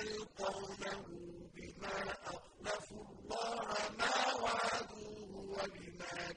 يلقونه بما أخلفوا الله ما وعدوه وبما